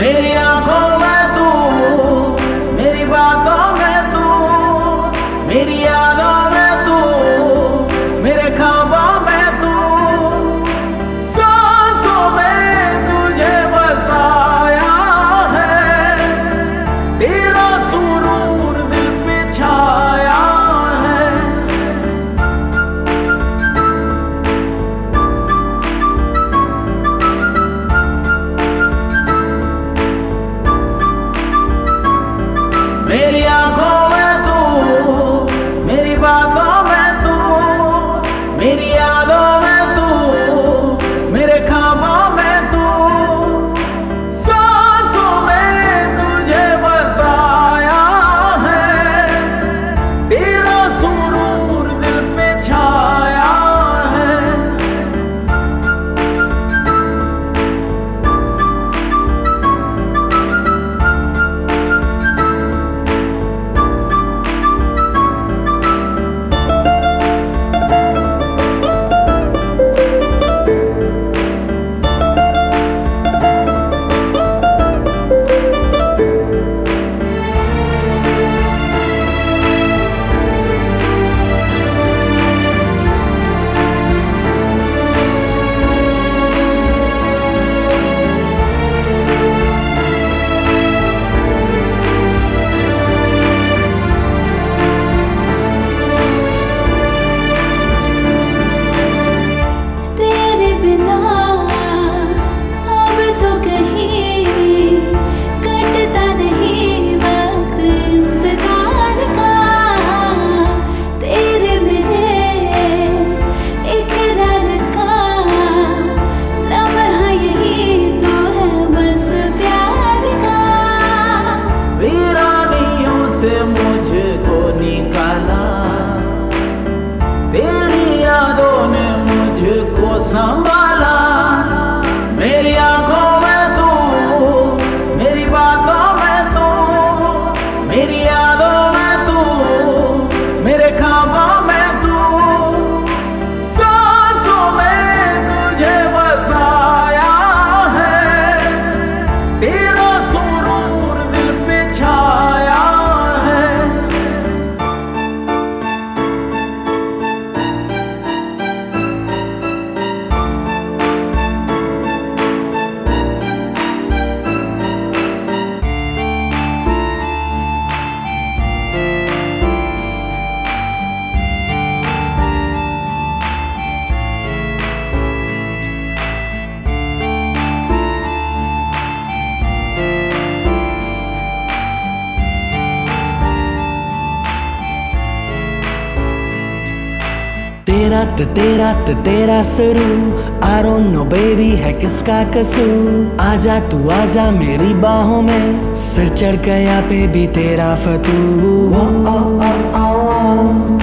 मेरी आंखों lado them मेरा तो तेरा तो तेरा शुरू आरो नो बेबी है किसका कसूर? आजा तू आजा मेरी बाहों में। सिर चढ़ गया पे भी तेरा फतू ओ, ओ, ओ, ओ, ओ।